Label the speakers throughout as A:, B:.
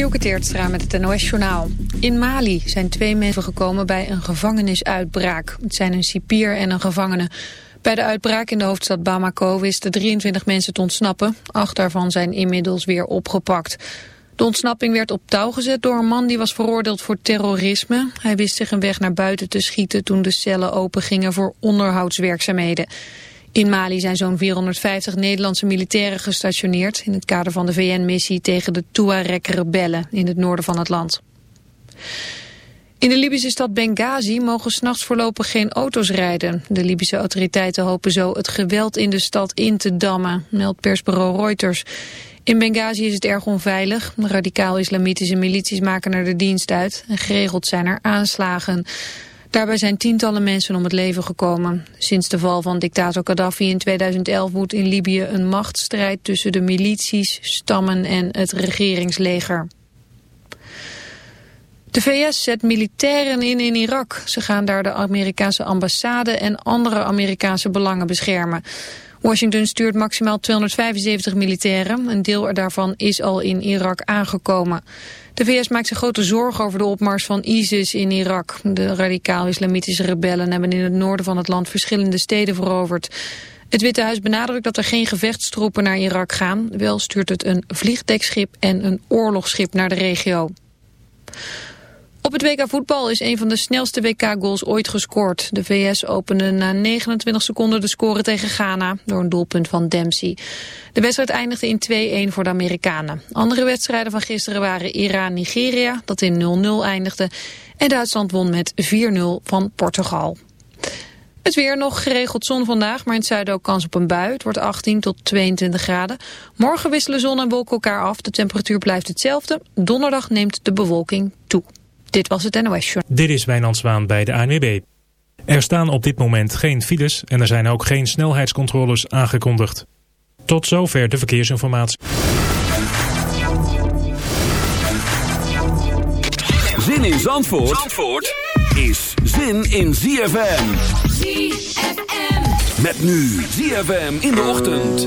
A: Dielke Teertstra met het NOS-journaal. In Mali zijn twee mensen gekomen bij een gevangenisuitbraak. Het zijn een cipier en een gevangene. Bij de uitbraak in de hoofdstad Bamako wisten 23 mensen te ontsnappen. Acht daarvan zijn inmiddels weer opgepakt. De ontsnapping werd op touw gezet door een man die was veroordeeld voor terrorisme. Hij wist zich een weg naar buiten te schieten toen de cellen opengingen voor onderhoudswerkzaamheden. In Mali zijn zo'n 450 Nederlandse militairen gestationeerd... in het kader van de VN-missie tegen de Tuareg-rebellen in het noorden van het land. In de Libische stad Benghazi mogen s'nachts voorlopig geen auto's rijden. De Libische autoriteiten hopen zo het geweld in de stad in te dammen, meldt persbureau Reuters. In Benghazi is het erg onveilig. Radicaal-islamitische milities maken er de dienst uit en geregeld zijn er aanslagen. Daarbij zijn tientallen mensen om het leven gekomen. Sinds de val van dictator Gaddafi in 2011 woedt in Libië een machtsstrijd tussen de milities, stammen en het regeringsleger. De VS zet militairen in in Irak. Ze gaan daar de Amerikaanse ambassade en andere Amerikaanse belangen beschermen. Washington stuurt maximaal 275 militairen. Een deel daarvan is al in Irak aangekomen. De VS maakt zich grote zorgen over de opmars van ISIS in Irak. De radicaal-islamitische rebellen hebben in het noorden van het land verschillende steden veroverd. Het Witte Huis benadrukt dat er geen gevechtstroepen naar Irak gaan. Wel stuurt het een vliegdekschip en een oorlogsschip naar de regio. Op het WK voetbal is een van de snelste WK-goals ooit gescoord. De VS opende na 29 seconden de score tegen Ghana door een doelpunt van Dempsey. De wedstrijd eindigde in 2-1 voor de Amerikanen. Andere wedstrijden van gisteren waren Iran-Nigeria, dat in 0-0 eindigde. En Duitsland won met 4-0 van Portugal. Het weer nog geregeld zon vandaag, maar in het zuiden ook kans op een bui. Het wordt 18 tot 22 graden. Morgen wisselen zon en wolken elkaar af. De temperatuur blijft hetzelfde. Donderdag neemt de bewolking toe. Dit was het NOS Show.
B: Dit is Wijnand bij de ANWB. Er staan op dit moment geen files en er zijn ook geen snelheidscontroles aangekondigd. Tot zover de verkeersinformatie.
C: Zin in Zandvoort, Zandvoort is zin in ZFM.
D: ZFM.
C: Met nu ZFM in de ochtend.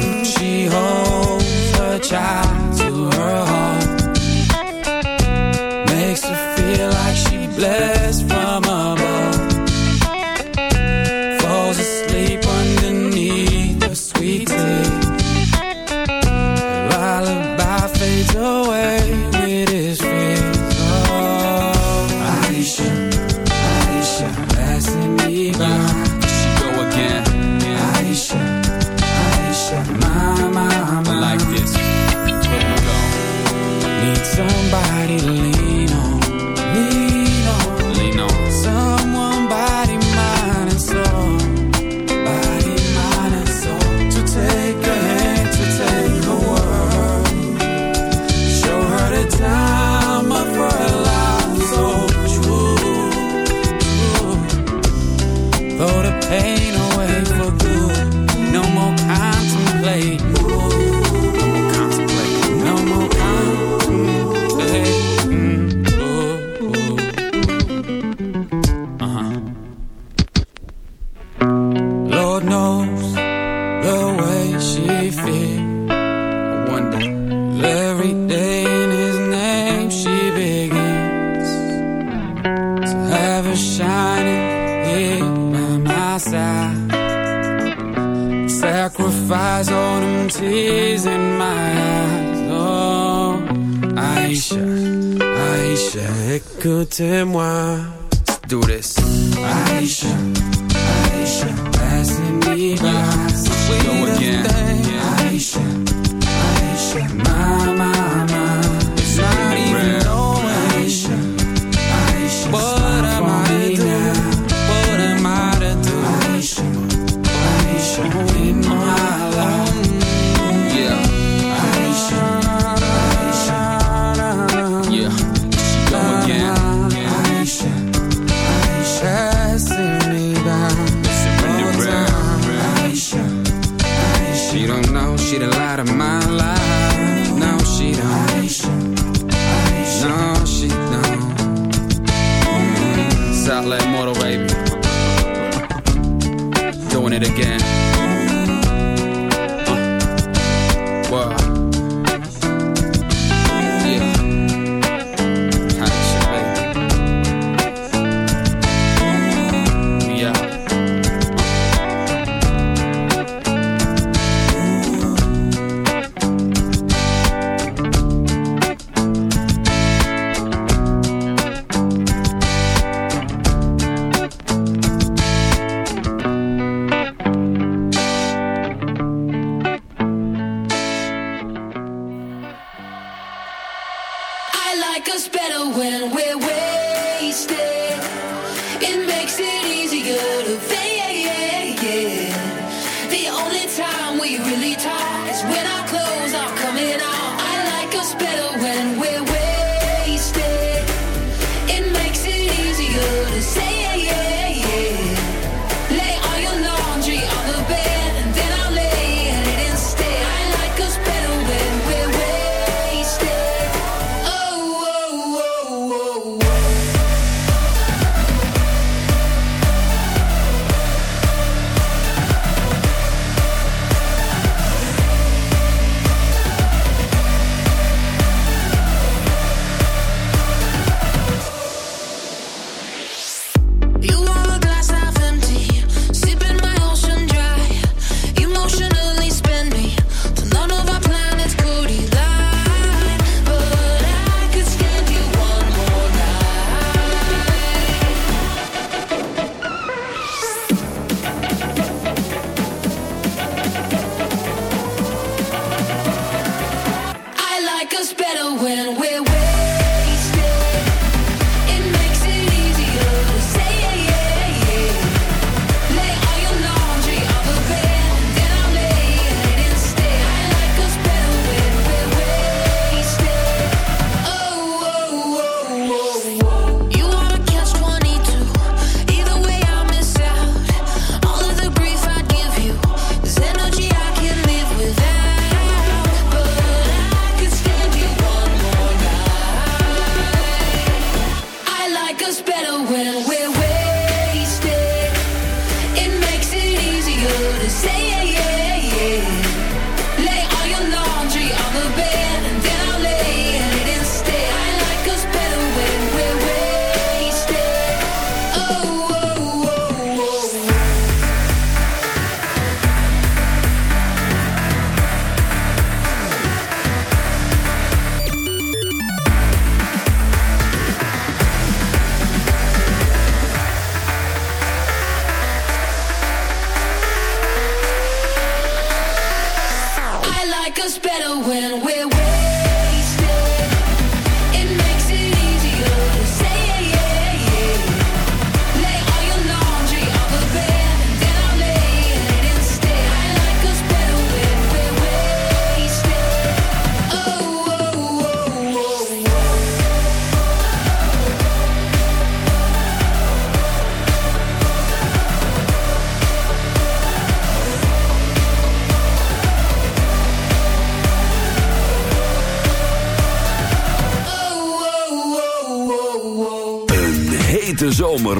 D: when we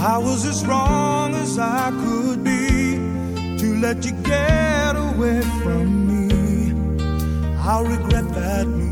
E: I
F: was as wrong as I could be to let you get away from me. I'll regret that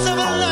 G: of
H: a lifetime?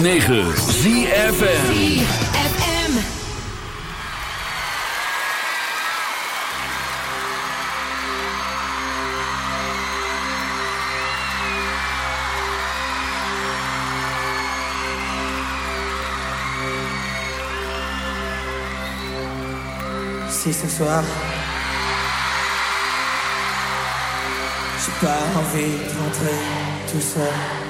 C: 106.9
D: ZFN
I: Si ce soir, j'ai pas envie de rentrer tout seul.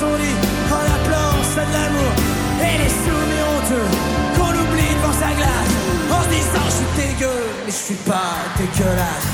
I: son lit en appelant ça de l'amour. Et les souvenirs honteux qu'on oublie devant sa glace en se disant je suis dégueu, mais je suis pas dégueulasse.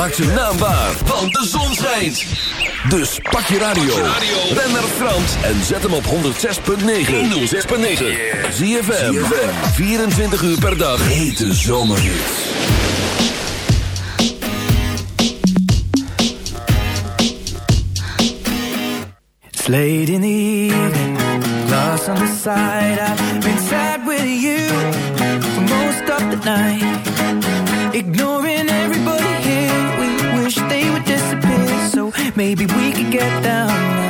C: Maak zijn naam waar, want de zon schijnt. Dus pak je radio. Ben naar Frans en zet hem op 106.9. 106.9. ZFM. 24 uur per dag. Hete zomerhits.
J: It's late in the evening, glass on the side. I've sad with you for most of the night. Ignoring maybe we could get down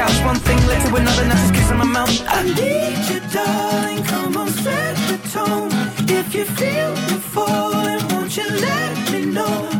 J: One thing led to another, now just kiss on my mouth. I need you, darling. Come on, set the tone. If you feel me falling, won't you let me know?